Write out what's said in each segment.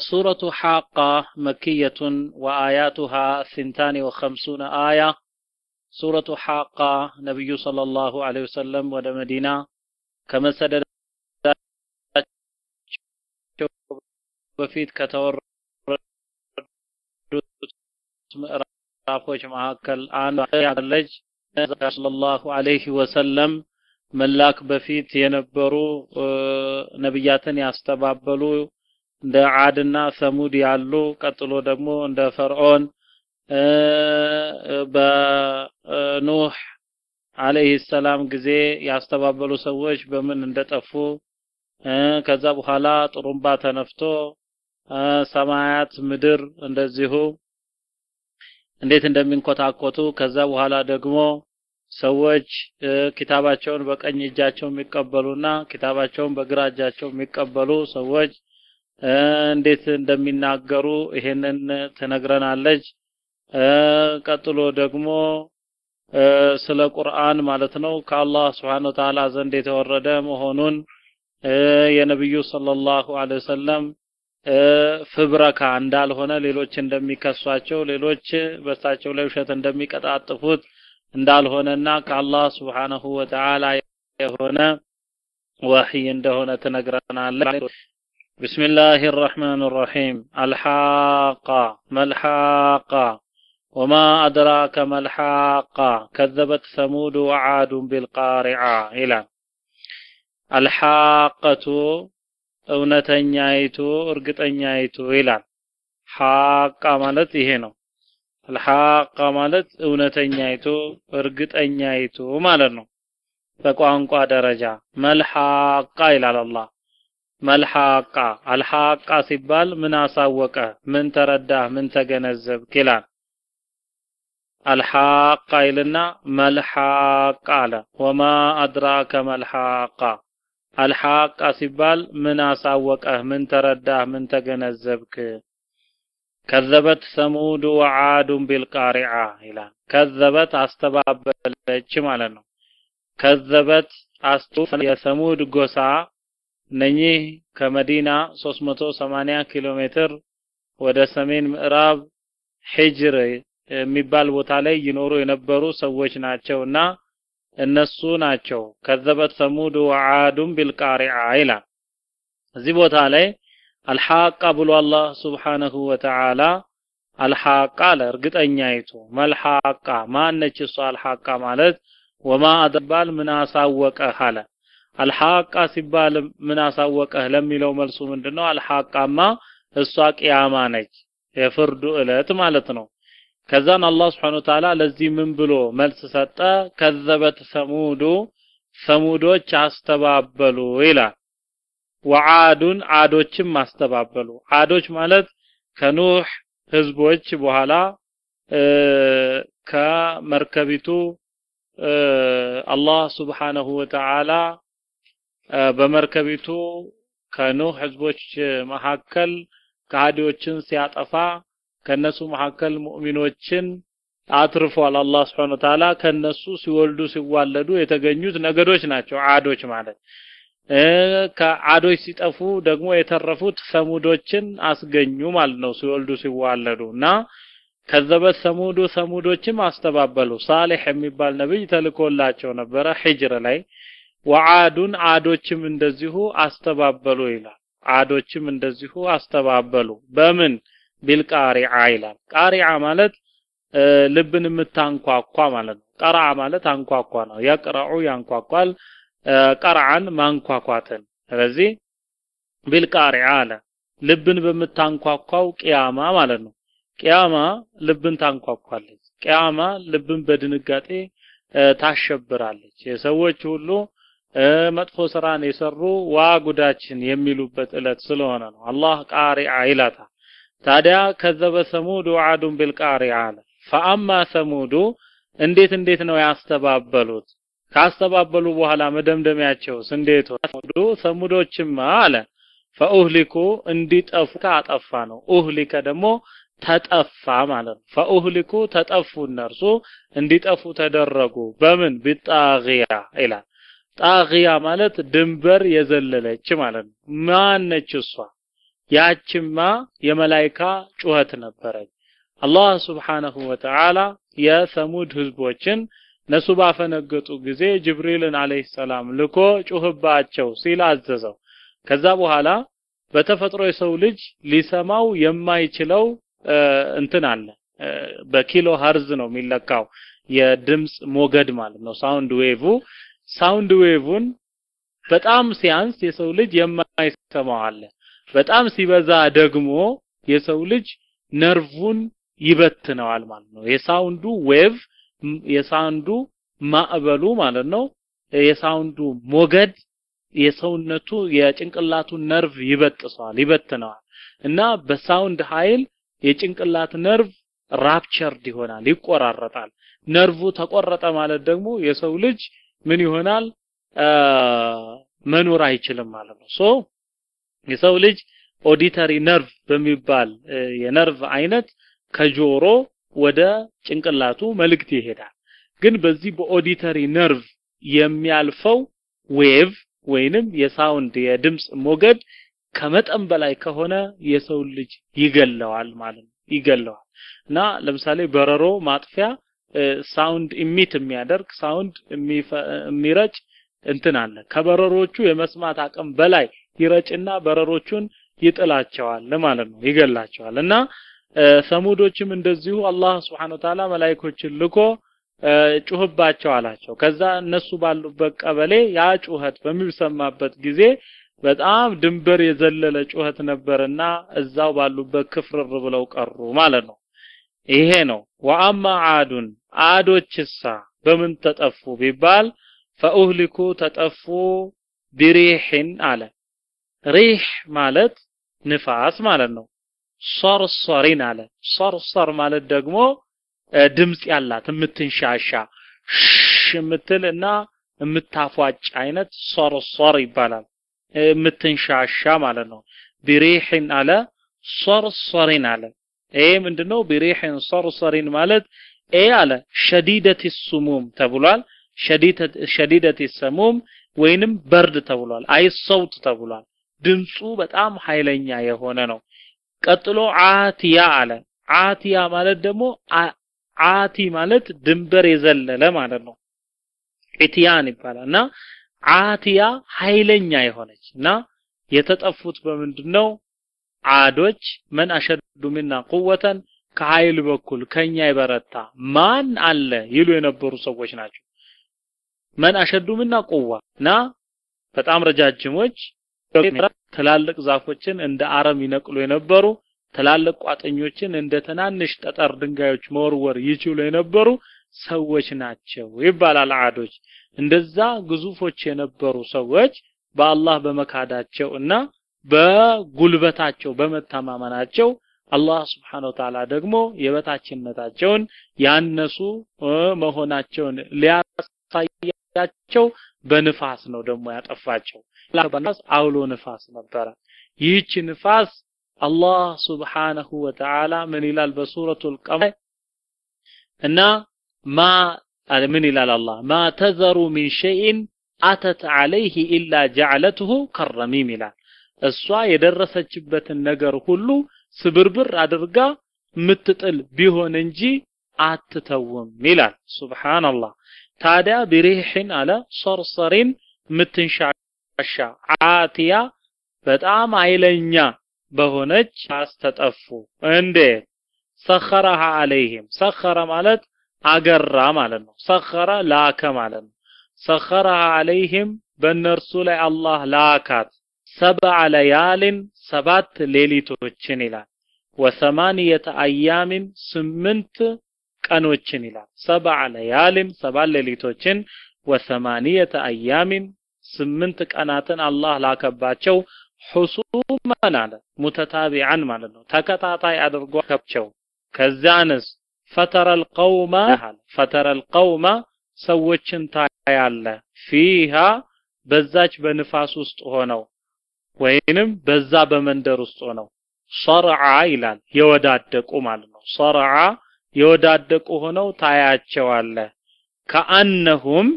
سورة حاقة مكية وآياتها ثنتان وخمسون آية سورة حاقة نبي صلى الله عليه وسلم ودى مدينة كما سدد በፊት ከተወረዱት ምዕራፎች መካከል አንዱ ያለች ሰለላሁ ዐለይሂ ወሰለም መላክ በፊት የነበሩ ነብያትን ያስተባበሉ እንደ ዓድና ሰሙድ ያሉ ቀጥሎ ደግሞ እንደ ፈርዖን በኑህ አለይሂ ሰላም ጊዜ ያስተባበሉ ሰዎች በምን እንደጠፉ ከዛ በኋላ ጥሩምባ ተነፍቶ ሰማያት ምድር እንደዚሁ እንዴት እንደሚንኮታኮቱ ከዛ በኋላ ደግሞ ሰዎች ኪታባቸውን በቀኝ እጃቸው የሚቀበሉና ኪታባቸውን በግራ እጃቸው የሚቀበሉ ሰዎች እንዴት እንደሚናገሩ ይሄንን ትነግረናለች። ቀጥሎ ደግሞ ስለ ቁርአን ማለት ነው ከአላህ Wa Ta'ala ዘንድ የተወረደ መሆኑን የነብዩ ሰለላሁ ዐለይሂ ወሰለም ፍብረካ እንዳልሆነ ሌሎች እንደሚከሷቸው ሌሎች በሳቸው ላይ ውሸት እንደሚቀጣጥፉት እንዳልሆነና ከአላህ Wa Ta'ala የሆነ ወህይ እንደሆነ ትነግረናለች። بسم الله الرحمن الرحيم الحاقة ما الحاقة وما أدراك ما الحاقة كذبت ثمود وعاد بالقارعة إلى الحاقة እውነተኛይቱ እርግጠኛይቱ ይላል ሐቃ ማለት ይሄ ነው አልሐቃ ማለት እውነተኛይቱ እርግጠኛይቱ ማለት ነው በቋንቋ ደረጃ መልሐቃ ይላል አላህ መልሐቃ። አልሐቃ ሲባል ምን አሳወቀ? ምን ተረዳህ ምን ተገነዘብክ? ይላል። አልሐቃ ይልና መልሐቃ አለ። ወማ አድራከ መልሐቃ። አልሐቃ ሲባል ምን አሳወቀህ ምን ተረዳህ ምን ተገነዘብክ? ከዘበት ሰሙድ ወዓዱን ቢልቃሪዓ ይላል። ከዘበት አስተባበለች ማለት ነው። ከዘበት አስቱ የሰሙድ ጎሳ እነኚህ ከመዲና 380 ኪሎ ሜትር ወደ ሰሜን ምዕራብ ሂጅር የሚባል ቦታ ላይ ይኖሩ የነበሩ ሰዎች ናቸውና እነሱ ናቸው። ከዘበት ሰሙድ ወዓዱን ቢልቃሪዓ ይላል። እዚህ ቦታ ላይ አልሐቃ ብሎ አላህ ስብሓነሁ ወተዓላ አልሐቃ አለ። እርግጠኛይቱ መልሐቃ ማነች እሷ አልሐቃ ማለት ወማ አደባል ምን አሳወቀህ አለ አልሐቃ ሲባል ምን አሳወቀህ ለሚለው መልሱ ምንድነው? አልሐቃማ እሷ ቅያማ ነች የፍርዱ እለት ማለት ነው። ከዛን አላህ Subhanahu Ta'ala ለዚህ ምን ብሎ መልስ ሰጠ? ከዘበት ሰሙዱ ሰሙዶች አስተባበሉ ይላል። ወዓዱን አዶችም አስተባበሉ። አዶች ማለት ከኑህ ህዝቦች በኋላ ከመርከቢቱ አላህ Wa Ta'ala በመርከቢቱ ከኑህ ህዝቦች መካከል ከሃዲዎችን ሲያጠፋ ከነሱ መካከል ሙእሚኖችን አትርፏል። አላህ Subhanahu Ta'ala ከነሱ ሲወልዱ ሲዋለዱ የተገኙት ነገዶች ናቸው። አዶች ማለት ከአዶች ሲጠፉ ደግሞ የተረፉት ሰሙዶችን አስገኙ ማለት ነው። ሲወልዱ ሲዋለዱ እና ከዘበት ሰሙዱ ሰሙዶችም አስተባበሉ። ሳሌሕ የሚባል ነብይ ተልኮላቸው ነበረ ሂጅር ላይ ወዓዱን አዶችም እንደዚሁ አስተባበሉ ይላል። አዶችም እንደዚሁ አስተባበሉ። በምን? ቢልቃሪዓ ይላል። ቃሪዓ ማለት ልብን የምታንኳኳ ማለት ነው። ቀርዓ ማለት አንኳኳ ነው። የቅረዑ ያንኳኳል። ቀርዓን ማንኳኳትን። ስለዚህ ቢልቃሪዓ አለ። ልብን በምታንኳኳው ቅያማ ማለት ነው። ቅያማ ልብን ታንኳኳለች። ቅያማ ልብን በድንጋጤ ታሸብራለች። የሰዎች ሁሉ መጥፎ ስራን የሰሩ ዋ ጉዳችን የሚሉበት እለት ስለሆነ ነው። አላህ ቃሪዓ ይላታል። ታዲያ ከዘበ ሰሙድ ወዓዱን ቢልቃሪዓ አለ። ፈአማ ሰሙዱ እንዴት እንዴት ነው ያስተባበሉት? ካስተባበሉ በኋላ መደምደሚያቸውስ እንዴት ሆነ? ሰሙዶችማ አለ ፈኡህሊኩ እንዲጠፉ አጠፋ ነው። ኡህሊከ ደግሞ ተጠፋ ማለት ነው። ፈኡህሊኩ ተጠፉ እነርሱ እንዲጠፉ ተደረጉ። በምን? ቢጣጊያ ይላል ጣጊያ ማለት ድንበር የዘለለች ማለት ነው ማነች እሷ ያችማ የመላይካ ጩኸት ነበረች። አላህ ስብሓነሁ ወተዓላ የሰሙድ ህዝቦችን እነሱ ባፈነገጡ ጊዜ ጅብሪልን አለይሂ ሰላም ልኮ ጩህባቸው ሲል አዘዘው። ከዛ በኋላ በተፈጥሮ የሰው ልጅ ሊሰማው የማይችለው እንትን አለ። በ kilohertz ነው የሚለካው የድምፅ ሞገድ ማለት ነው። sound wave sound wave ን በጣም ሲያንስ የሰው ልጅ የማይሰማው አለ። በጣም ሲበዛ ደግሞ የሰው ልጅ ነርቭን ይበትነዋል ማለት ነው። የሳውንዱ ዌቭ የሳውንዱ ማዕበሉ ማለት ነው። የ sound ኡ ሞገድ የሰውነቱ የጭንቅላቱ ነርቭ ይበጥሰዋል፣ ይበትነዋል እና በ sound ኃይል የጭንቅላት ነርቭ ruptured ይሆናል፣ ይቆራረጣል። ነርቭ ተቆረጠ ማለት ደግሞ የሰው ልጅ ምን ይሆናል? መኖር አይችልም ማለት ነው። so የሰው ልጅ auditory nerve በሚባል የነርቭ አይነት ከጆሮ ወደ ጭንቅላቱ መልእክት ይሄዳል። ግን በዚህ በ auditory nerve የሚያልፈው wave ወይንም የ sound የድምፅ ሞገድ ከመጠን በላይ ከሆነ የሰው ልጅ ይገለዋል ማለት ነው። ይገለዋል እና ለምሳሌ በረሮ ማጥፊያ sound emit የሚያደርግ sound የሚረጭ እንትን አለ። ከበረሮቹ የመስማት አቅም በላይ ይረጭና በረሮቹን ይጥላቸዋል ማለት ነው፣ ይገላቸዋል። እና ሰሙዶችም እንደዚሁ አላህ سبحانه تعالى መላእክቶችን ልኮ ጩህባቸው አላቸው። ከዛ እነሱ ባሉበት ቀበሌ ያ ጩኸት በሚሰማበት ጊዜ በጣም ድንበር የዘለለ ጩኸት ነበርና እዛው ባሉበት ክፍርር ብለው ቀሩ ማለት ነው። ይሄ ነው። ወአማ አዱን አዶችሳ በምን ተጠፉ ቢባል ፈኡህሊኩ ተጠፉ ቢሪሕን አለ። ሪህ ማለት ንፋስ ማለት ነው። ሰርሰሪን አለ። صرصر ማለት ደግሞ ድምፅ ያላት የምትንሻሻ የምትል እና የምታፏጭ አይነት صرصر ይባላል። የምትንሻሻ ማለት ነው። بريح አለ صرصر አለ። ይሄ ምንድነው? بريح صرصر ማለት ኤ አለ شديدة السموم ተብሏል። شديدة السموم ወይንም برد ተብሏል። أي صوت ተብሏል። ድምፁ በጣም ኃይለኛ የሆነ ነው። ቀጥሎ አቲያ አለ። አቲያ ማለት ደግሞ አቲ ማለት ድንበር የዘለለ ማለት ነው። ኢትያን ይባላል እና አቲያ ኃይለኛ የሆነች እና የተጠፉት በምንድነው? አዶች መን አሸዱ ሚና ቁወተን ከኃይል በኩል ከኛ የበረታ ማን አለ ይሉ የነበሩ ሰዎች ናቸው። መን አሸዱ ሚና ቁዋ እና በጣም ረጃጅሞች ትላልቅ ዛፎችን እንደ አረም ይነቅሉ የነበሩ ትላልቅ ቋጠኞችን እንደ ትናንሽ ጠጠር ድንጋዮች መወርወር ይችሉ የነበሩ ሰዎች ናቸው ይባላል። አዶች እንደዛ ግዙፎች የነበሩ ሰዎች በአላህ በመካዳቸው እና በጉልበታቸው በመተማመናቸው አላህ Subhanahu Ta'ala ደግሞ የበታችነታቸውን ያነሱ መሆናቸውን ሊያሳያቸው በንፋስ ነው ደግሞ ያጠፋቸው። በንፋስ አውሎ ንፋስ ነበረ። ይህች ንፋስ አላህ Wa Ta'ala ምን ይላል በሱረቱል ቀመር እና ማ ምን ይላል አላህ ማ ተዘሩ ሚን ሸይን አተት አለይህ ኢላ ጀዐለትሁ ከረሚም ይላል። እሷ የደረሰችበትን ነገር ሁሉ ስብርብር አድርጋ ምትጥል ቢሆን እንጂ አትተውም ይላል። ሱብሃንአላህ። ታዲያ ቢሪሕን አለ ሰርሰሪን ምትንሻሻ አቲያ በጣም ኃይለኛ በሆነች አስተጠፉ። እንዴት? ሰኸረሃ አለይህም ሰኸረ ማለት አገራ ማለት ነው። ሰኸረ ላከ ማለት ነው። ሰኸረሃ አለይህም በእነርሱ ላይ አላህ ላካት ሰብዐ ለያልን ሰባት ሌሊቶችን ይላል። ወሰማንየተ አያምን ስምንት ቀኖችን ይላል። ሰብዐ ለያልን ሰባት ሌሊቶችን ወሰማንየተ አያምን ስምንት ቀናትን አላህ ላከባቸው ሁሱመን አለ ሙተታቢዓን ማለት ነው። ተከታታይ አድርጎ ከብቸው ከዛንስ ፈተረል ቀውመ ፈተረል ቀውመ ሰዎችን ታያለ ፊሃ በዛች በንፋስ ውስጥ ሆነው ወይንም በዛ በመንደር ውስጥ ሆነው ሰርዓ ይላል የወዳደቁ ማለት ነው። ሰርዓ የወዳደቁ ሆነው ታያቸዋለ ከአነሁም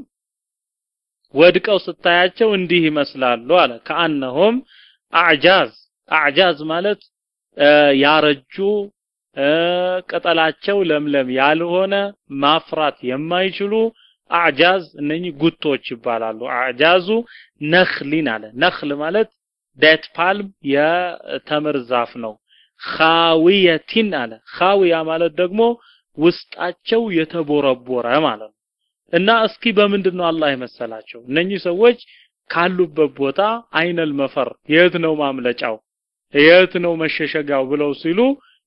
ወድቀው ስታያቸው እንዲህ ይመስላሉ አለ። ከአነሁም አዕጃዝ አዕጃዝ ማለት ያረጁ ቅጠላቸው ለምለም ያልሆነ ማፍራት የማይችሉ أعجاز እነኚህ ጉቶች ይባላሉ። أعجاز نخل አለ። نخل ማለት date palm የተምር ዛፍ ነው። ኻዊየቲን አለ። خاوية ማለት ደግሞ ውስጣቸው የተቦረቦረ ማለት ነው። እና እስኪ በምንድን ነው አላህ የመሰላቸው? እነኚህ ሰዎች ካሉበት ቦታ أين المفر የት ነው ማምለጫው የት ነው መሸሸጋው ብለው ሲሉ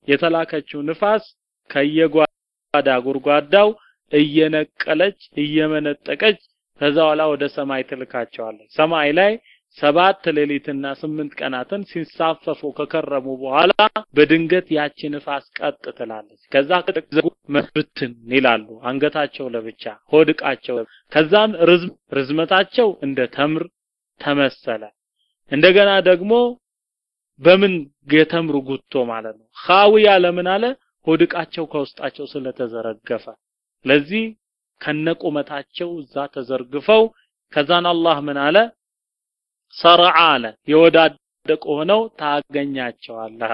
የተላከችው ንፋስ ከየጓዳ ጉድጓዳው እየነቀለች እየመነጠቀች ከዛ ወደ ሰማይ ትልካቸዋለች። ሰማይ ላይ ሰባት ሌሊትና ስምንት ቀናትን ሲንሳፈፉ ከከረሙ በኋላ በድንገት ያቺ ንፋስ ቀጥ ትላለች። ከዛ ብትን ይላሉ። አንገታቸው ለብቻ ሆድቃቸው፣ ከዛም ርዝመታቸው እንደ ተምር ተመሰለ። እንደገና ደግሞ በምን የተምሩ ጉቶ ማለት ነው። ኻዊያ ለምን አለ? ሆድቃቸው ከውስጣቸው ስለተዘረገፈ ለዚህ ከነቁመታቸው እዛ ተዘርግፈው ከዛን አላህ ምን አለ? ሰረዓ አለ የወዳደቁ ሆነው ታገኛቸዋለህ።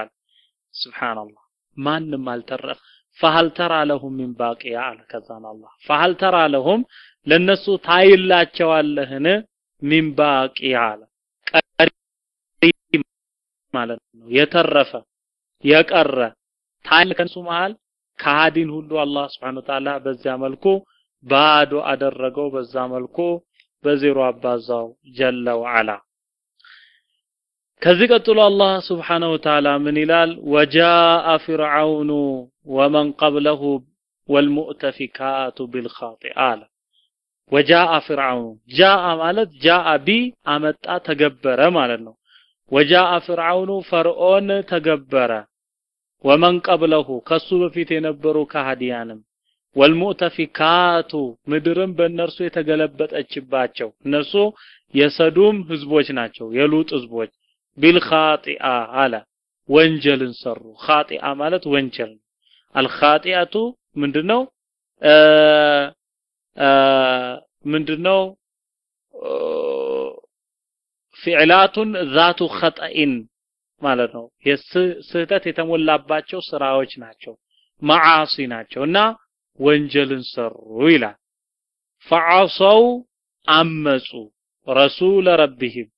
ሱብሃንአላህ ማንም አልተረፈ። ፈሀል ለሁም ሚን ባቂያ አለ። ከዛን አላህ ፈሀል ለሁም ለነሱ ታይላቸዋለህን ሚን ባቂያ አለ ቀሪ ማለት ነው የተረፈ የቀረ ታይል ከነሱ መሃል ከሃዲን ሁሉ አላህ Subhanahu Ta'ala በዚያ መልኩ ባዶ አደረገው። በዛ መልኩ በዜሮ አባዛው ጀለ ወዐላ። ከዚህ ቀጥሎ አላህ Subhanahu Ta'ala ምን ይላል? ወጃአ ፊርዓውኑ ومن قبله والمؤتفكات بالخاطئة አለ። وجاء فرعون جاء ማለት جاء ب አመጣ ተገበረ ማለት ነው። وجاء فرعون ፈርዖን ተገበረ ومن قبله ከሱ በፊት የነበሩ ከሃዲያንም والمؤتفكات ምድርም በእነርሱ የተገለበጠችባቸው እነሱ የሰዱም ህዝቦች ናቸው የሉጥ ህዝቦች ቢልኻጢአ አለ። ወንጀልን ሰሩ። ኻጢአ ማለት ወንጀል ነው። አልኻጢአቱ ምንድነው? ምንድነው? ፊዕላቱን ዛቱ ኸጠኢን ማለት ነው። ስህተት የተሞላባቸው ስራዎች ናቸው፣ መዓሲ ናቸው እና ወንጀልን ሰሩ ይላል። ፈዓሰው አመጹ ረሱለ ረቢሂም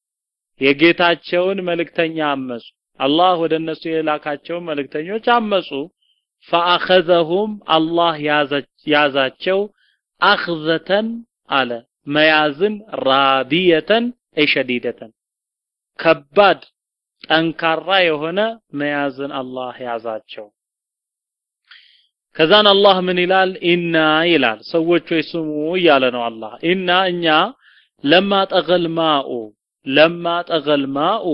የጌታቸውን መልእክተኛ አመጹ። አላህ ወደ እነሱ የላካቸውን መልእክተኞች አመጹ። ፈአኸዘሁም አላህ ያዛቸው አኽዘተን አለ መያዝን ራቢየተን አይ ሸዲደተን ከባድ ጠንካራ የሆነ መያዝን አላህ ያዛቸው። ከዛን አላህ ምን ይላል? ኢና ይላል ሰዎች ወይ ስሙ እያለ ነው አላህ። ኢና እኛ ለማ ጠገል ማኡ ለማ ጠገል ማኡ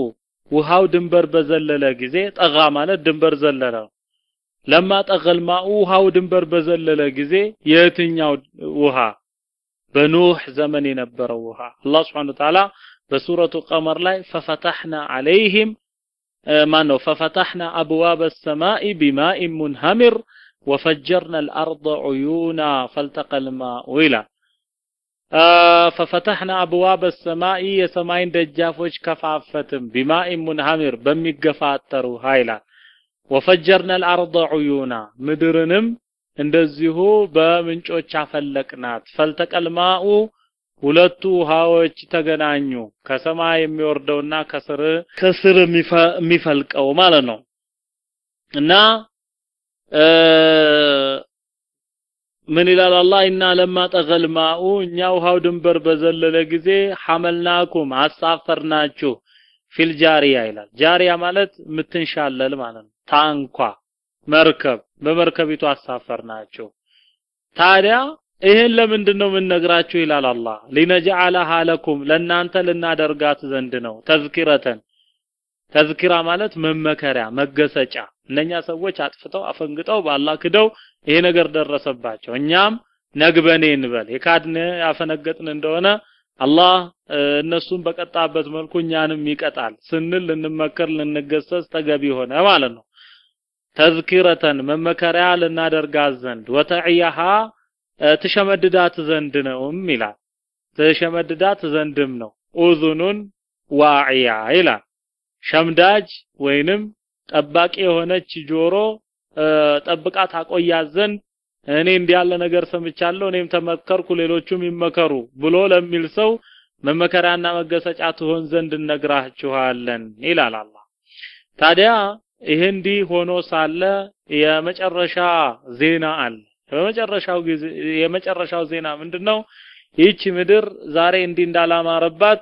ውሃው ድንበር በዘለለ ጊዜ ጠጋ ማለት ድንበር ዘለለ ነው። ለማ ጠገል ማኡ ውሃው ድንበር በዘለለ ጊዜ የትኛው ውሃ? በኑህ ዘመን የነበረው ውሃ አላህ Subhanahu Wa Ta'ala በሱረቱ ቀመር ላይ ፈፈተሕና ዐለይሂም ማን ነው ፈፈተሕና አብዋበ ሰማኢ ቢማኢን ሙንሀሚር ወፈጀርና አልአርض ዑዩና ፈልተቀ ልማኡ ይላል። ፈፈተሕና አብዋበ ሰማኢ የሰማይን ደጃፎች ከፋፈትም ቢማኢን ሙንሀሚር በሚገፋጠር ውሃ ይላል። ወፈጀርና አልአርض ዑዩና ምድርንም እንደዚሁ በምንጮች አፈለቅናት። ፈልተቀልማኡ ሁለቱ ውሃዎች ተገናኙ። ከሰማይ የሚወርደውና ከስር ከስር የሚፈልቀው ማለት ነው እና ምን ይላል አላህ ኢና ለማ ማኡ እኛ ውሃው ድንበር በዘለለ ጊዜ ሐመልናኩም አሳፈርናችሁ ፊል ጃሪያ ይላል። ጃሪያ ማለት የምትንሻለል ማለት ነው። ታንኳ መርከብ በመርከቢቱ አሳፈርናችሁ። ታዲያ ይህን ለምንድን ነው የምንነግራችሁ ይላል አላህ ሊነጅዓለሃ ለኩም ለእናንተ ልናደርጋት ዘንድ ነው ተዝኪረተን ተዝኪራ ማለት መመከሪያ መገሰጫ እነኛ ሰዎች አጥፍተው አፈንግጠው በአላህ ክደው ይሄ ነገር ደረሰባቸው። እኛም ነግበኔ እንበል። የካድን ያፈነገጥን እንደሆነ አላህ እነሱን በቀጣበት መልኩ እኛንም ይቀጣል ስንል ልንመከር ልንገሰጽ ተገቢ ሆነ ማለት ነው። ተዝኪረተን መመከሪያ ልናደርጋት ዘንድ ወተዕያሃ ትሸመድዳት ዘንድ ነውም ይላል። ትሸመድዳት ዘንድም ነው። ኡዙኑን ዋዕያ ይላል። ሸምዳጅ ወይንም ጠባቂ የሆነች ጆሮ ጠብቃ ታቆያት ዘንድ እኔ እንዲህ ያለ ነገር ሰምቻለሁ እኔም ተመከርኩ ሌሎቹም ይመከሩ ብሎ ለሚል ሰው መመከሪያና መገሰጫ ትሆን ዘንድ እነግራችኋለን ይላል አላህ። ታዲያ ይህ እንዲህ ሆኖ ሳለ የመጨረሻ ዜና አለ። በመጨረሻው ጊዜ የመጨረሻው ዜና ምንድነው? ይህች ምድር ዛሬ እንዲህ እንዳላማረባት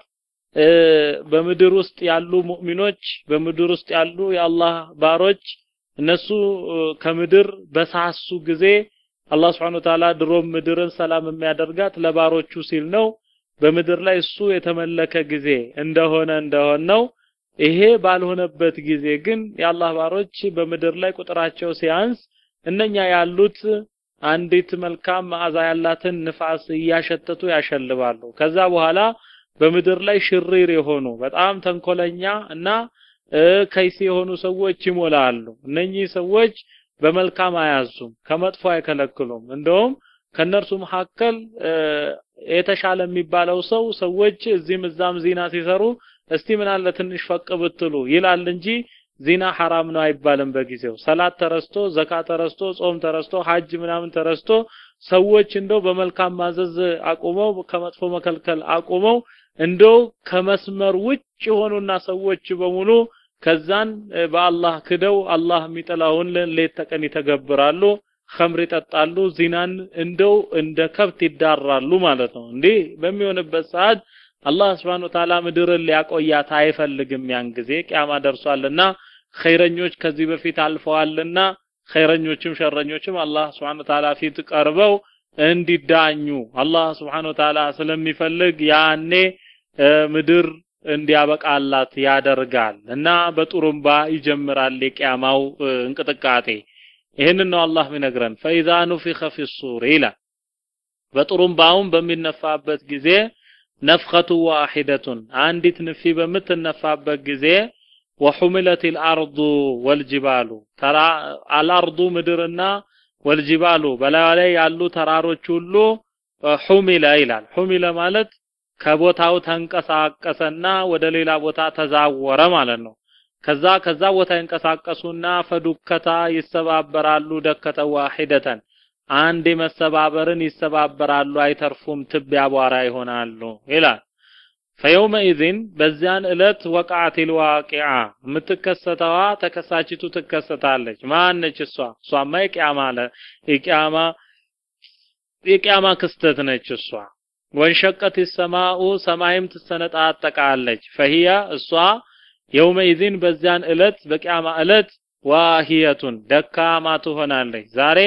በምድር ውስጥ ያሉ ሙእሚኖች በምድር ውስጥ ያሉ የአላህ ባሮች እነሱ ከምድር በሳሱ ጊዜ አላህ Subhanahu Ta'ala ድሮም ምድርን ሰላም የሚያደርጋት ለባሮቹ ሲል ነው። በምድር ላይ እሱ የተመለከ ጊዜ እንደሆነ እንደሆን ነው። ይሄ ባልሆነበት ጊዜ ግን የአላህ ባሮች በምድር ላይ ቁጥራቸው ሲያንስ እነኛ ያሉት አንዲት መልካም መዓዛ ያላትን ንፋስ እያሸተቱ ያሸልባሉ። ከዛ በኋላ በምድር ላይ ሽሪር የሆኑ በጣም ተንኮለኛ እና ከይሲ የሆኑ ሰዎች ይሞላሉ። እነኚህ ሰዎች በመልካም አያዙም፣ ከመጥፎ አይከለክሉም። እንደውም ከነርሱ መካከል የተሻለ የሚባለው ሰው ሰዎች እዚህም እዛም ዚና ሲሰሩ እስቲ ምን አለ ትንሽ ፈቅ ብትሉ ይላል እንጂ ዚና ሐራም ነው አይባልም። በጊዜው ሰላት ተረስቶ፣ ዘካ ተረስቶ፣ ጾም ተረስቶ፣ ሐጅ ምናምን ተረስቶ ሰዎች እንደው በመልካም ማዘዝ አቁመው ከመጥፎ መከልከል አቁመው እንደው ከመስመር ውጭ የሆኑና ሰዎች በሙሉ ከዛን በአላህ ክደው አላህ የሚጠላውን ሌት ተቀን ይተገብራሉ፣ ኸምር ይጠጣሉ፣ ዚናን እንደው እንደ ከብት ይዳራሉ ማለት ነው። እንዲህ በሚሆንበት ሰዓት አላህ Subhanahu Ta'ala ምድርን ሊያቆያት አይፈልግም። ያን ጊዜ ቂያማ ደርሷልና ኸይረኞች ከዚህ በፊት አልፈዋልና ኸይረኞችም ሸረኞችም አላህ Subhanahu Ta'ala ፊት ቀርበው እንዲዳኙ አላህ Subhanahu Ta'ala ስለሚፈልግ ያኔ ምድር እንዲያበቃላት ያደርጋል እና በጡሩምባ ይጀምራል የቂያማው እንቅጥቃጤ። ይህንን ነው አላህ የሚነግረን። ፈኢዛ ኑፊኸ ፊሱር ይላል። በጡሩምባውም በሚነፋበት ጊዜ ነፍኸቱ ዋሂደቱን አንዲት ንፊ በምትነፋበት ጊዜ ወሑሚለት አልአርዱ ወልጅባሉ ተራ አልአርዱ ምድርና ወልጅባሉ በላዩ ላይ ያሉ ተራሮች ሁሉ ሑሚለ ይላል። ሑሚለ ማለት ከቦታው ተንቀሳቀሰና ወደ ሌላ ቦታ ተዛወረ ማለት ነው። ከዛ ከዛ ቦታ ይንቀሳቀሱና ፈዱከታ ይሰባበራሉ ደከተ ዋሂደተን አንድ መሰባበርን ይሰባበራሉ አይተርፉም ትቢያ አቧራ ይሆናሉ ይላል። ፈየውመኢዝን በዚያን ዕለት ወቃዓቲል ዋቂዓ የምትከሰተዋ ተከሳችቱ ትከሰታለች። ማነች እሷ? እሷማ የቂያማ የቂያማ የቂያማ ክስተት ነች እሷ። ወንሸቀት ሰማኡ ሰማይም ትሰነጣጠቃለች። ፈሂያ እሷ የውመኢዝን በዚያን ዕለት በቂያማ ዕለት ዋሂየቱን ደካማ ትሆናለች። ዛሬ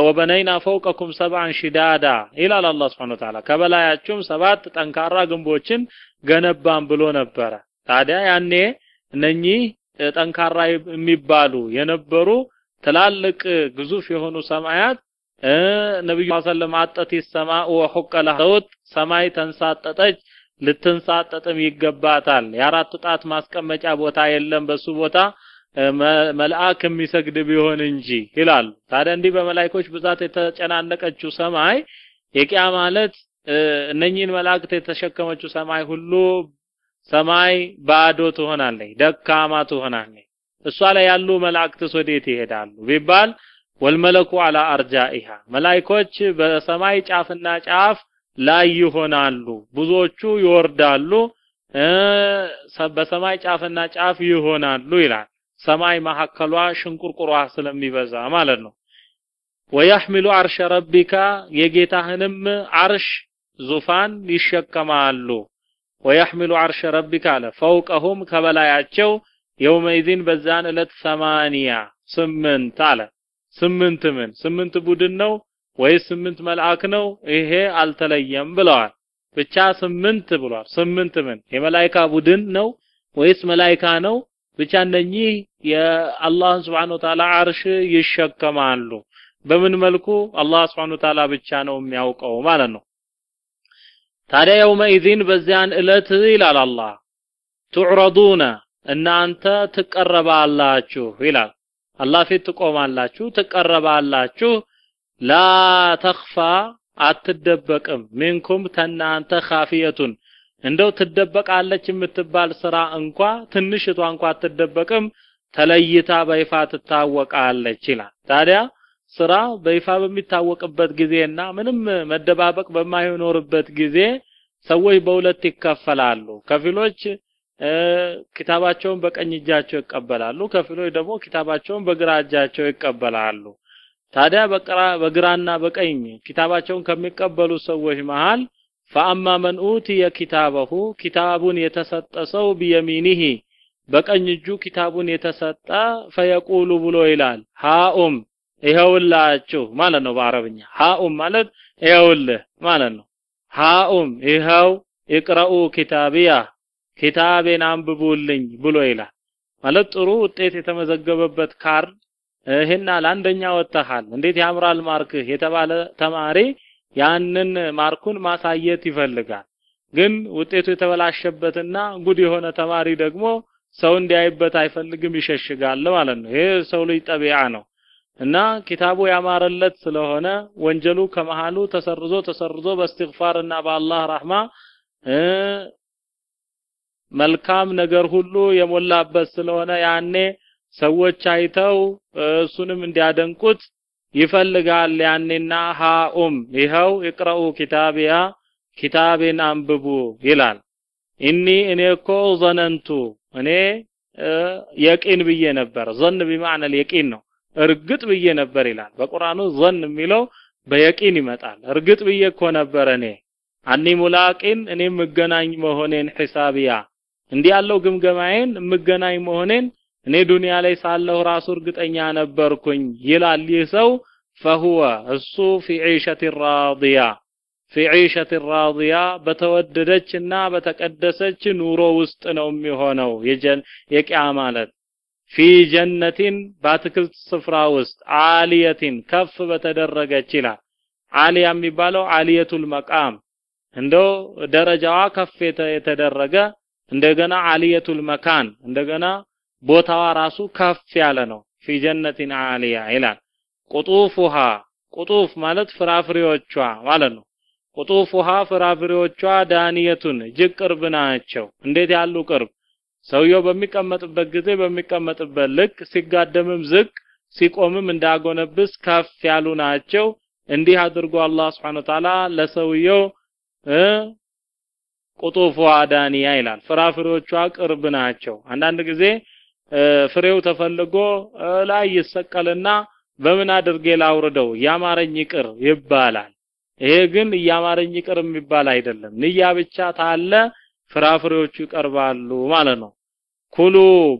ወበነይና ፈውቀኩም ሰብዓን ሽዳዳ ይላል አላህ Wa Ta'ala ከበላያችሁም ሰባት ጠንካራ ግንቦችን ገነባን ብሎ ነበረ። ታዲያ ያኔ እነኚህ ጠንካራ የሚባሉ የነበሩ ትላልቅ ግዙፍ የሆኑ ሰማያት ነብዩ ሰለላሁ አጠት ሰማ ወሁቀ ለሁት ሰማይ ተንሳጠጠች ልትንሳጠጥም ይገባታል። የአራት ጣት ማስቀመጫ ቦታ የለም በሱ ቦታ መልአክ የሚሰግድ ቢሆን እንጂ ይላሉ። ታዲያ እንዲህ በመላእክቶች ብዛት የተጨናነቀችው ሰማይ የቂያ ማለት እነኚህን መላእክት የተሸከመችው ሰማይ ሁሉ ሰማይ ባዶ ትሆናለች፣ ደካማ ትሆናለች። እሷ ላይ ያሉ መላእክትስ ወዴት ይሄዳሉ ቢባል ወልመለኩ አላ አርጃኢሃ መላእክቶች በሰማይ ጫፍና ጫፍ ላይ ይሆናሉ። ብዙዎቹ ይወርዳሉ፣ በሰማይ ጫፍና ጫፍ ይሆናሉ ይላል። ሰማይ መሐከሏ ሽንቁርቁሯ ስለሚበዛ ማለት ነው። ወየሕሚሉ አርሸ ረቢካ የጌታህንም አርሽ ዙፋን ይሸከማሉ። ወየሕሚሉ አርሸ ረቢካ አለ ፈውቀሁም ከበላያቸው የውመይዚን በዛን ዕለት ሰማንያ ስምንት አለ። ስምንት ምን ስምንት ቡድን ነው ወይስ ስምንት መልአክ ነው? ይሄ አልተለየም ብለዋል። ብቻ ስምንት ብሏል። ስምንት ምን የመላይካ ቡድን ነው ወይስ መላይካ ነው? ብቻ እነኚህ የአላህን ስብሐነ ወተዓላ አርሽ ይሸከማሉ። በምን መልኩ አላህ ስብሐነ ወተዓላ ብቻ ነው የሚያውቀው ማለት ነው። ታዲያ የውመኢዚን በዚያን ዕለት ይላል አላህ ቱዕረዱነ እናንተ ትቀረባላችሁ ይላል። አላህ ፊት ትቆማላችሁ፣ ትቀረባላችሁ። ላ ተኽፋ አትደበቅም። ሚንኩም ተናንተ ካፊየቱን እንደው ትደበቃለች የምትባል ስራ እንኳ ትንሽቷ እንኳ አትደበቅም ተለይታ በይፋ ትታወቃለች ይላል። ታዲያ ስራ በይፋ በሚታወቅበት ጊዜና ምንም መደባበቅ በማይኖርበት ጊዜ ሰዎች በሁለት ይከፈላሉ። ከፊሎች ኪታባቸውን በቀኝ እጃቸው ይቀበላሉ ከፊሎች ደግሞ ኪታባቸውን በግራ እጃቸው ይቀበላሉ። ታዲያ በግራና በቀኝ ኪታባቸውን ከሚቀበሉ ሰዎች መሃል ፈአማ መን ኡቲየ ኪታበሁ ኪታቡን የተሰጠ ሰው ቢየሚኒሂ በቀኝ እጁ ኪታቡን የተሰጠ ፈየቁሉ ብሎ ይላል። ሃኡም ይኸውላችሁ ማለት ነው በአረብኛ። ሃኡም ማለት ይኸውልህ ማለት ነው። ሃኡም ይኸው ይቅረኡ ኪታቢያ ኪታቤን አንብቡልኝ ብሎ ይላል። ማለት ጥሩ ውጤት የተመዘገበበት ካርድ ይሄና ለአንደኛ ወጥተሃል እንዴት ያምራል ማርክህ? የተባለ ተማሪ ያንን ማርኩን ማሳየት ይፈልጋል። ግን ውጤቱ የተበላሸበትና ጉድ የሆነ ተማሪ ደግሞ ሰው እንዲያይበት አይፈልግም ይሸሽጋል ማለት ነው። ይሄ ሰው ልጅ ጠቢዓ ነው። እና ኪታቡ ያማረለት ስለሆነ ወንጀሉ ከመሃሉ ተሰርዞ ተሰርዞ በእስትግፋር እና በአላህ ረህማ መልካም ነገር ሁሉ የሞላበት ስለሆነ ያኔ ሰዎች አይተው እሱንም እንዲያደንቁት ይፈልጋል ያኔና ሃኡም ይኸው ይቅረኡ ኪታቢያ ኪታቤን አንብቡ ይላል። ኢኒ እኔ እኮ ዘነንቱ እኔ የቂን ብዬ ነበር። ዘን ቢማዕነ የቂን ነው። እርግጥ ብዬ ነበር ይላል። በቁርአኑ ዘን የሚለው በየቂን ይመጣል። እርግጥ ብዬ እኮ ነበር እኔ። አኒ ሙላቂን እኔ ምገናኝ መሆኔን ሒሳቢያ እንዲህ ያለው ግምገማዬን ምገናኝ መሆኔን እኔ ዱንያ ላይ ሳለሁ ራሱ እርግጠኛ ነበርኩኝ ይላል ይህ ሰው። ፈሁወ እሱ ፊ ዒሸት ራዲያ ፊ ዒሸት ራዲያ በተወደደችና በተቀደሰች ኑሮ ውስጥ ነው የሚሆነው የቂያ ማለት ፊ ጀነቲን በአትክልት ስፍራ ውስጥ አሊየቲን ከፍ በተደረገች ይላል። አሊያ የሚባለው አሊየቱል መቃም እንደው ደረጃዋ ከፍ የተደረገ እንደገና አሊየቱል መካን እንደገና ቦታዋ ራሱ ከፍ ያለ ነው። ፊ ጀነቲን አሊያ ይላል። ቁጡፉሃ ቁጡፍ ማለት ፍራፍሬዎቿ ማለት ነው። ቁጡፉሃ ፍራፍሬዎቿ ዳንየቱን እጅግ ቅርብ ናቸው። እንዴት ያሉ ቅርብ? ሰውየው በሚቀመጥበት ጊዜ በሚቀመጥበት ልክ ሲጋደምም ዝቅ ሲቆምም እንዳጎነብስ ከፍ ያሉ ናቸው። እንዲህ አድርጎ አላህ Subhanahu Ta'ala ለሰውየው ቁጡፉ አዳኒያ ይላል። ፍራፍሬዎቿ ቅርብ ናቸው። አንዳንድ ጊዜ ፍሬው ተፈልጎ ላይ ይሰቀልና በምን አድርጌ ላውርደው? ያማረኝ ይቅር ይባላል። ይሄ ግን እያማረኝ ይቅር የሚባል አይደለም። ንያ ብቻ ታለ ፍራፍሬዎቹ ይቀርባሉ ማለት ነው። ኩሉ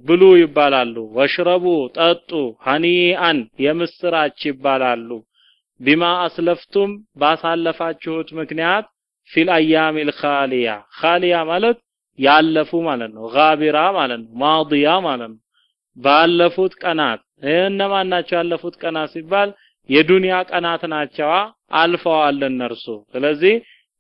ብሉ ይባላሉ። ወሽረቡ ጠጡ ሀኒአን የምስራች ይባላሉ። ቢማ አስለፍቱም ባሳለፋችሁት ምክንያት ፊል አያሚል ኻሊያ። ኻሊያ ማለት ያለፉ ማለት ነው። ጋቢራ ማለት ነው። ማዲያ ማለት ነው። ባለፉት ቀናት እነማን ናቸው ያለፉት ቀናት ሲባል የዱንያ ቀናት ናቸዋ። አልፈዋል እነርሱ። ስለዚህ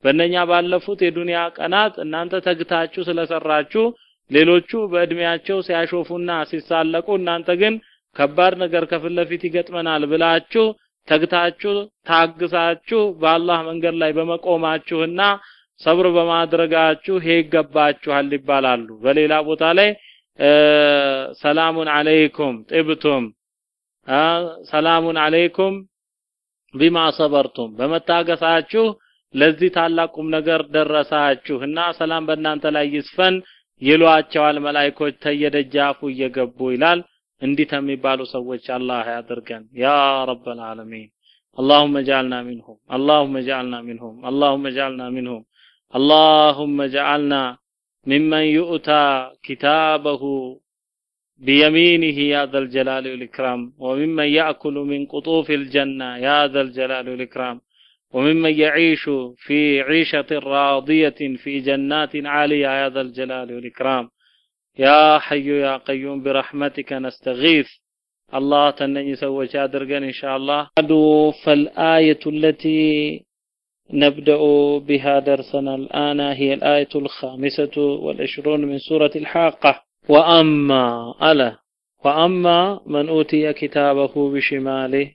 በእነኛ ባለፉት የዱንያ ቀናት እናንተ ተግታችሁ ስለሰራችሁ ሌሎቹ በእድሜያቸው ሲያሾፉና ሲሳለቁ እናንተ ግን ከባድ ነገር ከፊት ለፊት ይገጥመናል ብላችሁ ተግታችሁ ታግሳችሁ በአላህ መንገድ ላይ በመቆማችሁና ሰብር በማድረጋችሁ ይሄ ይገባችኋል ይባላሉ። በሌላ ቦታ ላይ ሰላሙን አለይኩም ጥብቱም ሰላሙን አለይኩም ቢማ ሰበርቱም በመታገሳችሁ ለዚህ ታላቅ ቁም ነገር ደረሳችሁ እና ሰላም በእናንተ ላይ ይስፈን ይሏቸዋል መላእክቶች ተየደጃፉ እየገቡ ይላል እንዲህ ከሚባሉ ሰዎች አላህ ያድርገን ያ ረበል ዓለሚን اللهم اجعلنا منهم اللهم اجعلنا منهم اللهم اجعلنا منهم اللهم اجعلنا ممن يؤتى كتابه بيمينه يا ذا الجلال والإكرام وممن يأكل من قطوف الجنة يا ذا الجلال والإكرام وممن يعيش في عيشة راضية في جنات عالية يا ذا الجلال والإكرام يا حي يا قيوم برحمتك نستغيث. الله تنني سوى شادر إن شاء الله. فالآية التي نبدأ بها درسنا الآن هي الآية الخامسة والعشرون من سورة الحاقة. وأما ألا وأما من أوتي كتابه بشماله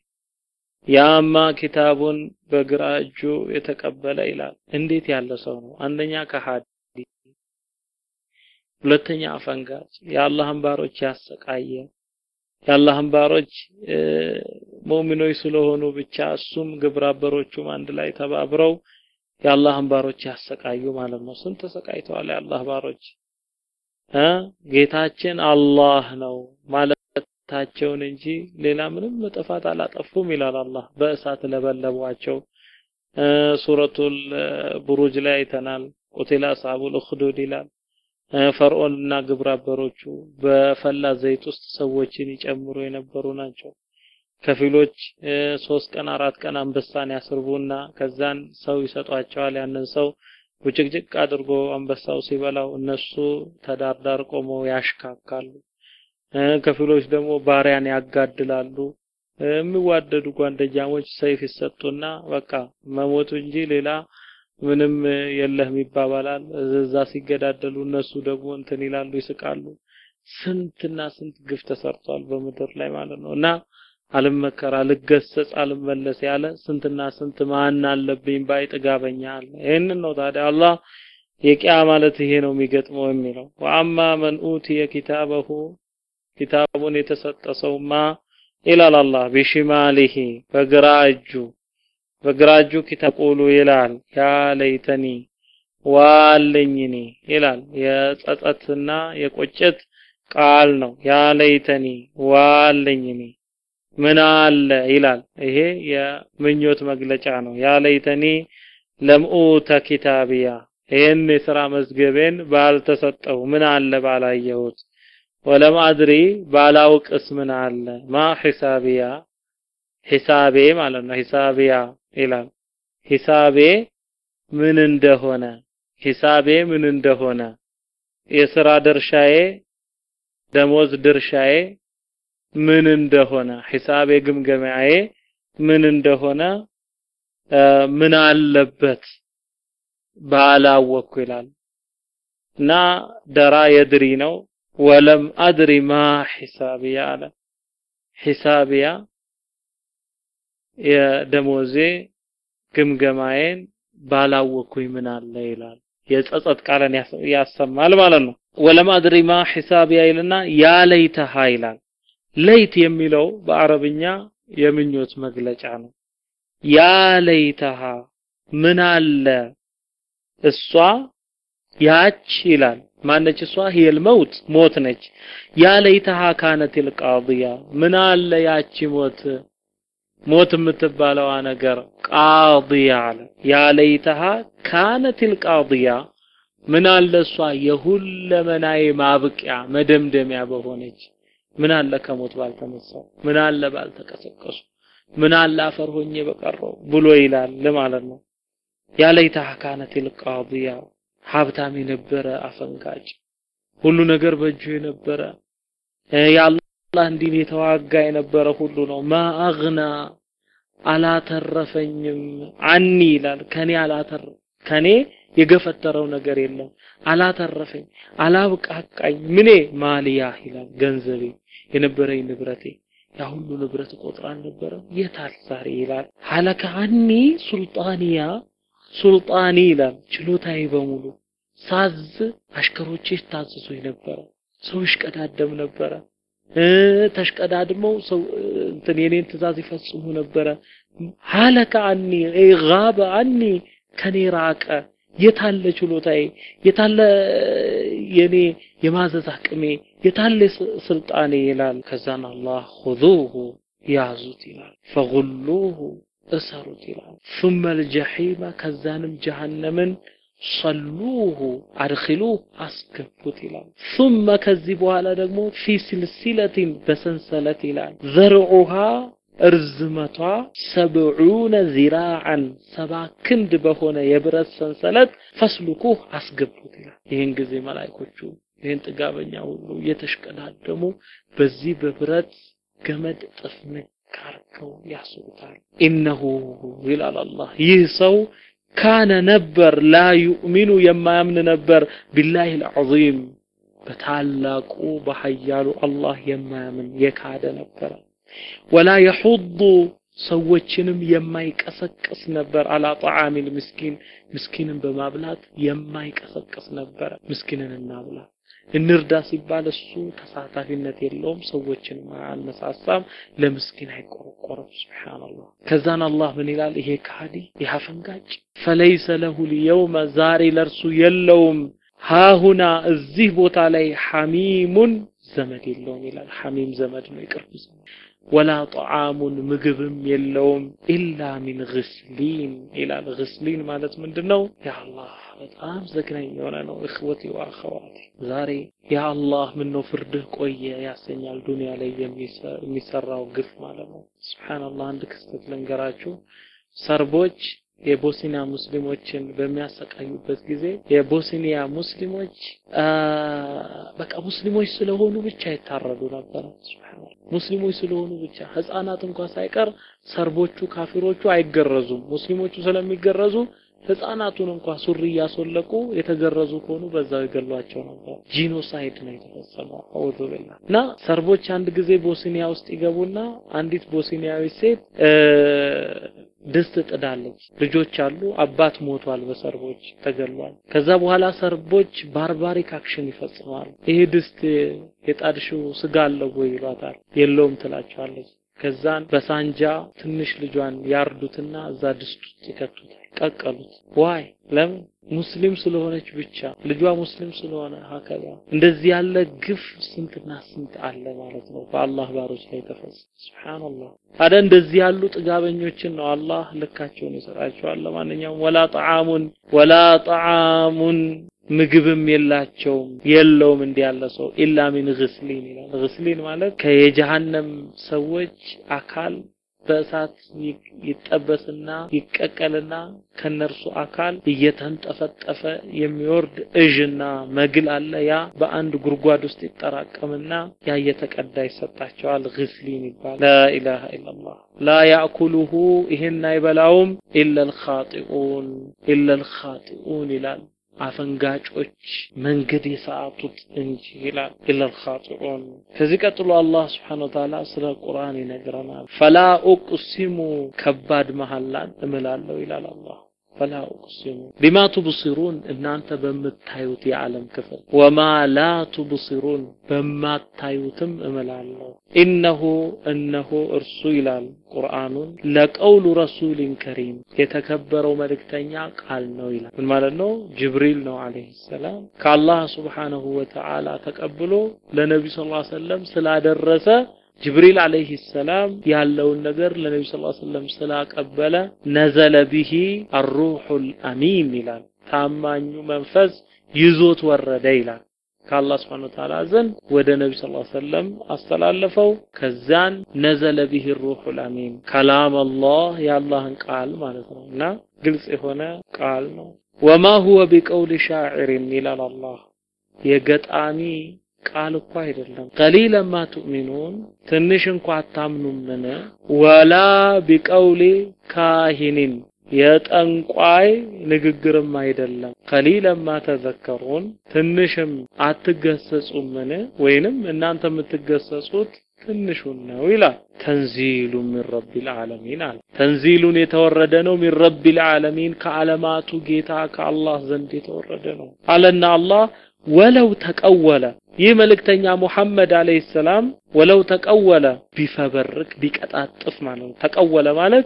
يا أما كتاب بقرأجو يتقبل إلى. إنديت يا عندنا سونو كحاد. ሁለተኛ አፈንጋጭ የአላህን ባሮች ያሰቃየ የአላህን ባሮች ሙእሚኖች ስለሆኑ ብቻ እሱም ግብረ አበሮቹም አንድ ላይ ተባብረው የአላህን ባሮች ያሰቃዩ ማለት ነው። ስንት ተሰቃይተዋል የአላህ ባሮች ጌታችን አላህ ነው ማለታቸውን እንጂ ሌላ ምንም ጥፋት አላጠፉም ይላል አላህ። በእሳት ለበለቧቸው ሱረቱል ቡሩጅ ላይ አይተናል። ቁቲላ አስሐቡል ኡኽዱድ ይላል። ፈርዖን እና ግብረ አበሮቹ በፈላ ዘይት ውስጥ ሰዎችን ይጨምሩ የነበሩ ናቸው። ከፊሎች ሶስት ቀን አራት ቀን አንበሳን ያስርቡና ከዛን ሰው ይሰጧቸዋል። ያንን ሰው ቡጭቅጭቅ አድርጎ አንበሳው ሲበላው እነሱ ተዳርዳር ቆመው ያሽካካሉ። ከፊሎች ደግሞ ባሪያን ያጋድላሉ። የሚዋደዱ ጓደኛሞች ሰይፍ ይሰጡና በቃ መሞቱ እንጂ ሌላ ምንም የለህም ይባባላል። እዛ ሲገዳደሉ እነሱ ደግሞ እንትን ይላሉ፣ ይስቃሉ። ስንትና ስንት ግፍ ተሰርቷል በምድር ላይ ማለት ነው እና አልመከር፣ አልገሰጽ፣ አልመለስ ያለ ስንትና ስንት ማን አለብኝ ባይ ጥጋበኛ አለ። ይህንን ነው ታዲያ አላህ የቂያ ማለት ይሄ ነው የሚገጥመው የሚለው ወአማ መን ኡቲየ ኪታበሁ ኪታቡን የተሰጠ ሰውማ ይላል አላህ ቢሽማሊሂ በግራ እጁ በግራ እጁ ኪታብ ቁሉ ይላል ያ ለይተኒ ይላል። የጸጸትና የቆጨት ቃል ነው። ያ ለይተኒ ዋለኝኒ ምን አለ ይላል። ይሄ የምኞት መግለጫ ነው። ያ ለይተኒ ለምኡተ ኪታቢያ ይህን የሥራ መዝገቤን ባልተሰጠው ምን አለ ባላየሁት? ወለም አድሪ ባላውቅስ ምን አለ? ማ ሒሳቢያ ሂሳቤ ማለት ነው። ሂሳቢያ ይላል። ሂሳቤ ምን እንደሆነ ሂሳቤ ምን እንደሆነ የሥራ ድርሻዬ ደሞዝ ድርሻዬ ምን እንደሆነ ሂሳቤ ግምገማዬ ምን እንደሆነ ምን አለበት ባላወቅኩ ይላል። እና ደራ የድሪ ነው። ወለም አድሪ ማ ሂሳቢያ አለ። ሂሳቢያ የደሞዜ ግምገማዬን ባላወቅኩኝ ምን አለ ይላል። የጸጸት ቃልን ያሰማል ማለት ነው። ወለም አድሪ ማ ሂሳቢያ ይልና ይላል። ለይት የሚለው በአረብኛ የምኞት መግለጫ ነው። ያ ለይተሃ ምን አለ? እሷ ያች ይላል። ማነች እሷ? ሂየል መውት ሞት ነች። ያ ለይተሃ ካነት ልቃضያ ምን አለ ያቺ ሞት ሞት የምትባለዋ ነገር ቃዲያ አለ። ያ ለይተሃ ካነቲል ቃዲያ ምን አለ እሷ የሁለመናዬ ማብቂያ መደምደሚያ በሆነች። ምን አለ ከሞት ባልተነሳው፣ ምን አለ ባልተቀሰቀሱ፣ ምን አለ አፈር ሆኜ በቀረው ብሎ ይላል ማለት ነው። ያ ለይተሃ ካነቲል ቃዲያ ሀብታም የነበረ አፈንጋጭ ሁሉ ነገር በእጁ የነበረ የአላህ እንዲን የተዋጋ የነበረ ሁሉ ነው። ማ አግና አላተረፈኝም አኒ ይላል። ከኔ አላተረ ከኔ የገፈተረው ነገር የለም። አላተረፈኝ አላብቃቃኝ ምኔ ማልያ? ይላል ገንዘቤ የነበረኝ ንብረቴ። ያ ሁሉ ንብረት ቆጥራ አልነበረ የታል ዛሬ? ይላል። ሀለከ አኒ ሱልጣንያ ሱልጣኒ ይላል። ችሎታዬ በሙሉ ሳዝ አሽከሮቼ ታዘዙኝ ነበረ ሰው ይሽቀዳደም ነበረ ተሽቀዳድመው ሰው እንትን የኔን ትእዛዝ ይፈጽሙ ነበረ። ሀለከ አኒ ጋበ አኒ ከኔ ራቀ። የታለ ችሎታዬ? የታለ የኔ የማዘዝ አቅሜ? የታለ ስልጣኔ ይላል። ከዛን አላህ ሁዙሁ ያዙት ይላል። ፈጉሉሁ እሰሩት ይላል። ሱመ አልጀሒመ ከዛንም ጀሃነምን ሰሉሁ አድኺሉህ አስገቡት ይላል ثم ከዚህ በኋላ ደግሞ ፊ ስልሲለቲን በሰንሰለት ይላል ዘርዑሃ እርዝመቷ ሰብዑነ ዚራዓን ሰባ ክንድ በሆነ የብረት ሰንሰለት ፈስሉኩህ አስገቡት ይላል። ይህን ጊዜ መላይኮቹ ይህን ጥጋበኛ ሁሉ እየተሽቀዳደሙ በዚህ በብረት ገመድ ጥፍንግ አርገው ያስሩታል። ኢነሁ ይላል አላህ። ይህ ሰው ካነ ነበር ላ ዩእሚኑ የማያምን ነበር ቢላህ ልዓዚም በታላቁ በሀያሉ አላህ የማያምን የካደ ነበረ ወላ የሑዱ ሰዎችንም የማይቀሰቅስ ነበር አላ ጣዓሚ ልምስኪን ምስኪንን በማብላት የማይቀሰቅስ ነበረ ምስኪንን እናብላ እንርዳ ሲባል እሱ ተሳታፊነት የለውም፣ ሰዎችን አያነሳሳም፣ ለምስኪን አይቆረቆርም። ሱብሃንአላህ። ከዛን አላህ ምን ይላል? ይሄ ከሃዲ ይህ አፈንጋጭ ፈለይሰ ለሁ ልየውመ ዛሬ ለእርሱ የለውም ሃሁና እዚህ ቦታ ላይ ሐሚሙን ዘመድ የለውም ይላል። ሐሚም ዘመድ ነው፣ የቅርብ ዘመድ ወላ ጠዓሙን ምግብም የለውም ኢላ ሚን ግስሊን ይላል። ግስሊን ማለት ምንድን ነው? ያአላህ በጣም ዘግናኝ የሆነ ነው። እኽወቲ ወአኸዋቲ ዛሬ ያአላህ ምን ነው ፍርድህ ቆየ ያሰኛል። ዱንያ ላይ የሚሰራው ግፍ ማለት ነው። ሱብሓነላህ። አንድ ክስተት ልንገራችሁ። ሰርቦች የቦስኒያ ሙስሊሞችን በሚያሰቃዩበት ጊዜ የቦስኒያ ሙስሊሞች በቃ ሙስሊሞች ስለሆኑ ብቻ ይታረዱ ነበር። ሙስሊሞች ስለሆኑ ብቻ ህፃናት እንኳን ሳይቀር ሰርቦቹ ካፊሮቹ አይገረዙም። ሙስሊሞቹ ስለሚገረዙ ህፃናቱን እንኳን ሱሪ እያስወለቁ የተገረዙ ከሆኑ በዛው ይገሏቸው ነበር። genocide ነው የተፈጸመው። أعوذ بالله እና ሰርቦች አንድ ጊዜ ቦስኒያ ውስጥ ይገቡና አንዲት ቦስኒያዊ ሴት ድስት ጥዳለች። ልጆች አሉ። አባት ሞቷል፣ በሰርቦች ተገሏል። ከዛ በኋላ ሰርቦች barbaric action ይፈጽማሉ። ይሄ ድስት የጣድሽው ስጋ አለው ወይ ይሏታል። የለውም ትላቸዋለች። ከዛን በሳንጃ ትንሽ ልጇን ያርዱትና እዛ ድስት ውስጥ ይከቱታል። ቀቀሉት። ዋይ ለምን? ሙስሊም ስለሆነች ብቻ ልጇ ሙስሊም ስለሆነ هكذا እንደዚህ ያለ ግፍ ስንትና ስንት አለ ማለት ነው በአላህ ባሮች ላይ ተፈጸመ። سبحان الله። ታዲያ እንደዚህ ያሉ ጥጋበኞችን ነው አላህ ልካቸውን ይሰጣቸዋል። ለማንኛውም ወላ ጠዓሙን ወላ ጠዓሙን ምግብም የላቸውም የለውም እንዲህ ያለ ሰው ኢላ ሚን ግስሊን ይላል። ግስሊን ማለት ከየጀሃነም ሰዎች አካል በእሳት ይጠበስና ይቀቀልና ከነርሱ አካል እየተንጠፈጠፈ የሚወርድ እዥና መግል አለ። ያ በአንድ ጉድጓድ ውስጥ ይጠራቀምና ያ እየተቀዳ ይሰጣቸዋል። غسلين ይባላል። لا إله إلا الله لا يأكله ይህን አይበላውም إلا الخاطئون إلا الخاطئون ይላል አፈንጋጮች መንገድ የሳቱት እንጂ ይላል إلا الخاطئون። ከዚህ ቀጥሎ አላህ سبحانه وتعالى ስለ ቁርአን ይነግረናል። فلا أقسم ከባድ መሐላን እምላለሁ ይላል አላህ فلا أقسم بما تبصرون እናንተ በምታዩት የዓለም ክፍል وما لا تبصرون በማታዩትም እምላለሁ إنه እነሆ እርሱ ይላል ቁርአኑን لقول رسول كريم የተከበረው መልእክተኛ ቃል ነው ይላል። ምን ማለት ነው? ጅብሪል ነው عليه السلام ከአላህ سبحانه وتعالى ተቀብሎ ለነቢ عليه وسلم ስላደረሰ ጅብሪል عليه السلام ያለውን ነገር ለነቢ ስ ሰለም ስላቀበለ نزل به الروح الأمين ይላል። ታማኙ መንፈስ ይዞት ወረደ ይላል። ከአላህ سبحانه وتعالى ዘንድ ወደ ነቢ ስ ሰለም አስተላለፈው። ከዛን نزل به الروح الأمين كلام الله የአላህን ቃል ማለት ነው እና ግልጽ የሆነ ቃል ነው። وما هو بقول شاعر ይላል አላህ የገጣሚ ቃል እኮ አይደለም። قليلا ما تؤمنون ትንሽ እንኳ አታምኑምን? ولا ቢቀውሊ ካሂኒን የጠንቋይ ንግግርም አይደለም። ቀሊለን ማ ተዘከሩን ትንሽም አትገሰጹምን? ወይንም እናንተ የምትገሰጹት ትንሹን ነው ይላል። ተንዚሉ ሚን ረቢል ዓለሚን አለ። ተንዚሉን የተወረደ ነው ሚን ረቢል ዓለሚን ከዓለማቱ ጌታ ከአላህ ዘንድ የተወረደ ነው አለና አላህ ወለው ተቀወለ ይህ መልእክተኛ ሙሐመድ አለይሂ ሰላም ወለው ተቀወለ ቢፈበርቅ ቢቀጣጥፍ ማለት ነው። ተቀወለ ማለት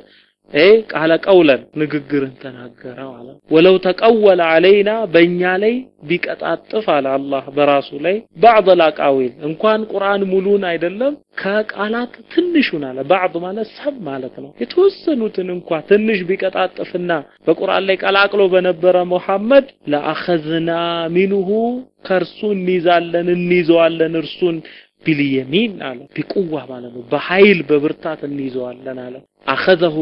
እ ቃለ ቀውለን ንግግርን ተናገረ ማለት ወለው ተቀወለ አለይና በእኛ ላይ ቢቀጣጥፍ አለ አላህ በራሱ ላይ ባዕድ አቃዊል እንኳን ቁርአን ሙሉን አይደለም ከቃላት ትንሹን አለ። ባዕድ ማለት ሰብ ማለት ነው። የተወሰኑትን እንኳ ትንሽ ቢቀጣጥፍና በቁርአን ላይ ቀላቅሎ በነበረ ሙሐመድ ለአኸዝና ሚንሁ ከእርሱ እንይዛለን እንይዘዋለን እርሱን ቢልየሚን አለ። ቢቁዋ ማለት ነው። በኃይል በብርታት እንይዘዋለን አለ። አኸዘሁ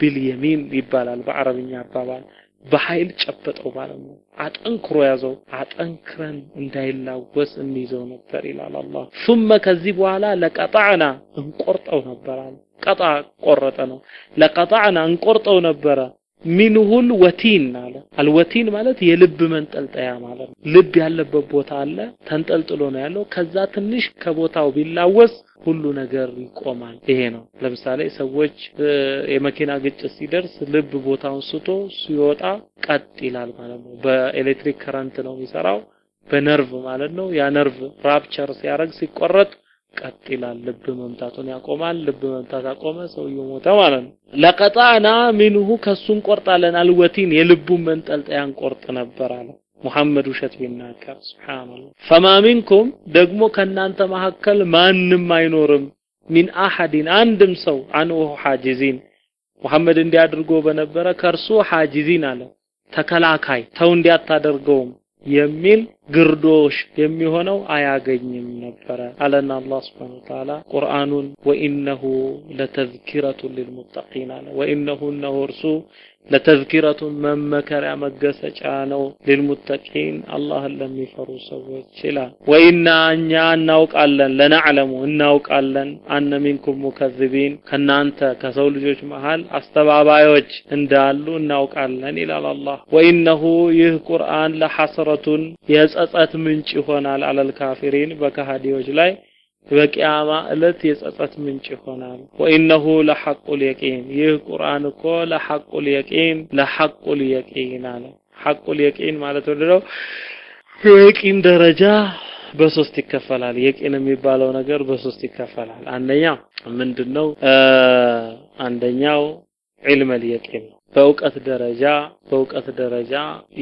ቢልየሚን ይባላል በአረብኛ አባባል። በኃይል ጨበጠው ማለት ነው። አጠንክሮ ያዘው። አጠንክረን እንዳይላወስ እንይዘው ነበር ይላል አላህ። ثم ከዚህ በኋላ ለቀጣዕና እንቆርጠው ነበር አለ። ቀጣ ቆረጠ ነው። ለቀጣዕና እንቆርጠው ነበረ منه الوتين አለ። الوتين ማለት የልብ መንጠልጠያ ማለት ነው። ልብ ያለበት ቦታ አለ ተንጠልጥሎ ነው ያለው። ከዛ ትንሽ ከቦታው ቢላወስ ሁሉ ነገር ይቆማል። ይሄ ነው። ለምሳሌ ሰዎች የመኪና ግጭት ሲደርስ ልብ ቦታውን ስቶ ሲወጣ ቀጥ ይላል ማለት ነው። በ electric current ነው የሚሰራው። በነርቭ ማለት ነው። ያ ነርቭ rupture ሲያደርግ ሲቆረጥ ቀጥ ይላል። ልብ መምታቱን ያቆማል። ልብ መምታት አቆመ፣ ሰውየው ሞተ ማለት ነው። ለቀጣና ሚንሁ ከሱ እንቆርጣለን፣ አልወቲን የልቡን መንጠልጠያ እንቆርጥ ነበር አለ ሙሐመድ ውሸት ቢናገር። ሱብሃንአላህ ፈማ ሚንኩም ደግሞ ከእናንተ መካከል ማንም አይኖርም ሚን አሐዲን አንድም ሰው አንሁ ሐጂዚን ሙሐመድ እንዲያድርጎ በነበረ ከእርሱ ሐጂዚን አለ ተከላካይ ተው እንዲያታደርገውም የሚል ግርዶሽ የሚሆነው አያገኝም ነበረ። አለና አላህ ስብሐነ ወተዓላ ቁርአኑን ወኢነሁ ለተዝኪረቱን ሊልሙተቂን አለ ወኢነሁ እነሆ እርሱ ለተዝኪረቱን መመከሪያ መገሰጫ ነው። ሊልሙተቂን አላህን ለሚፈሩ ሰዎች ይላል። ወኢና እኛ እናውቃለን ለነዕለሙ እናውቃለን። አነ ሚንኩም ሙከዝቢን ከናንተ ከሰው ልጆች መሃል አስተባባዮች እንዳሉ እናውቃለን ይላል አላህ። ወኢነሁ ይህ ቁርአን ለሐስረቱን የጸጸት ምንጭ ይሆናል አለል ካፊሪን በከሃዲዎች ላይ በቂያማ ዕለት የጸጸት ምንጭ ይሆናል። ወኢነሁ ለሐቁል የቂን ይህ ቁርአን እኮ ለሐቁል የቂን ለሐቁል የቂን አለ። ሐቁል የቂን ማለት ወደው የቂን ደረጃ በሶስት ይከፈላል። የቂን የሚባለው ነገር በሶስት ይከፈላል። አንደኛ ምንድነው? አንደኛው ዒልመል የቂን ነው። በእውቀት ደረጃ በእውቀት ደረጃ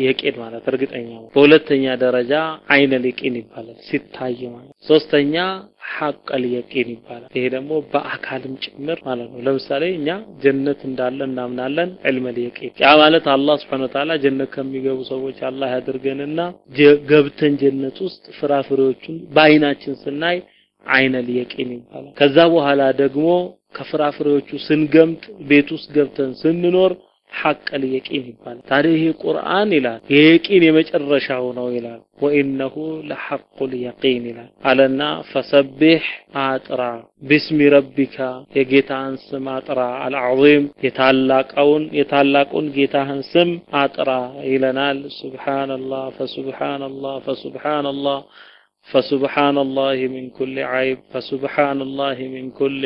የቂን ማለት እርግጠኛ በሁለተኛ ደረጃ አይነል የቂን ይባላል ሲታይ ማለት። ሶስተኛ ሐቀል የቂን ይባላል። ይሄ ደግሞ በአካልም ጭምር ማለት ነው። ለምሳሌ እኛ ጀነት እንዳለ እናምናለን። ዒልመል የቂን ያ ማለት አላህ Wa Ta'ala ጀነት ከሚገቡ ሰዎች አላህ ያድርገንና ገብተን ጀነት ውስጥ ፍራፍሬዎቹን በአይናችን ስናይ አይነል የቂን ይባላል። ከዛ በኋላ ደግሞ ከፍራፍሬዎቹ ስንገምጥ ቤት ውስጥ ገብተን ስንኖር ሐቀል የቂን ይባላል። ታዲያ ይሄ ቁርአን ይላል የየቂን የመጨረሻው ነው ይላል። ወኢነሁ ለሐቁል የቂን ይላል አለና ፈሰቢሕ አጥራ ቢስሚ ረቢካ የጌታህን ስም አጥራ አልዓዚም የታላቀውን የታላቁን ጌታህን ስም አጥራ ይለናል። ሱብሓነላህ ፈሱብሓነላህ ፈሱብሓነላህ فسبحان الله من كل عيب فسبحان الله من كل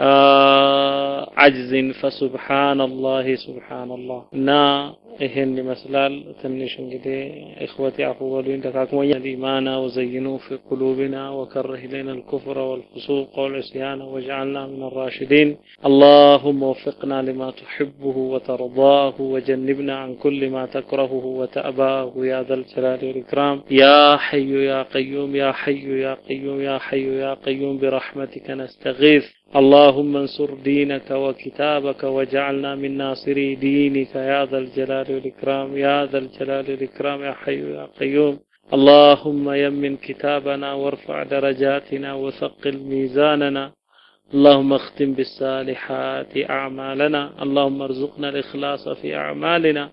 آه، عجز فسبحان الله سبحان الله. نا إهن لمسلال ትንሽ እንግዲህ إخوتي ያፉ በሉኝ ደካክሞኛል إيمانا وزينوا في قلوبنا وكره لنا الكفر والفسوق والعصيان واجعلنا من الراشدين. اللهم وفقنا لما تحبه وترضاه وجنبنا عن كل ما تكرهه وتأباه. يا ذا الجلال والإكرام. يا حي يا قيوم يا حي يا قيوم يا حي يا قيوم برحمتك نستغيث. اللهم انصر دينك وكتابك واجعلنا من ناصري دينك. يا ذا الجلال والإكرام يا ذا الجلال والإكرام يا حي يا قيوم. اللهم يمن كتابنا وارفع درجاتنا وثقل ميزاننا. اللهم اختم بالصالحات أعمالنا. اللهم ارزقنا الإخلاص في أعمالنا.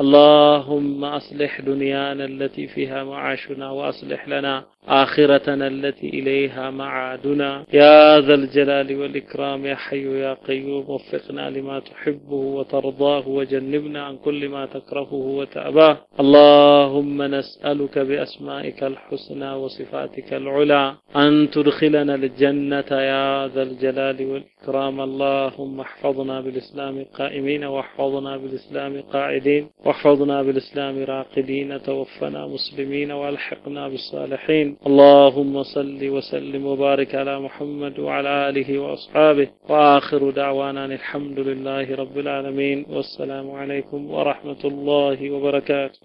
اللهم أصلح دنيانا التي فيها معاشنا وأصلح لنا آخرتنا التي إليها معادنا. يا ذا الجلال والإكرام يا حي يا قيوم وفقنا لما تحبه وترضاه وجنبنا عن كل ما تكرهه وتأباه. اللهم نسألك بأسمائك الحسنى وصفاتك العلى أن تدخلنا الجنة. يا ذا الجلال والإكرام اللهم احفظنا بالإسلام قائمين واحفظنا بالإسلام قاعدين. واحفظنا بالإسلام راقدين توفنا مسلمين وألحقنا بالصالحين. اللهم صل وسلم وبارك على محمد وعلى آله وأصحابه. وآخر دعوانا الحمد لله رب العالمين. والسلام عليكم ورحمة الله وبركاته.